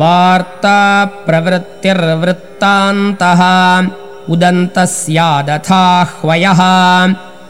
वार्ताप्रवृत्तिर्वृत्तान्तः उदन्तः स्यादथाह्वयः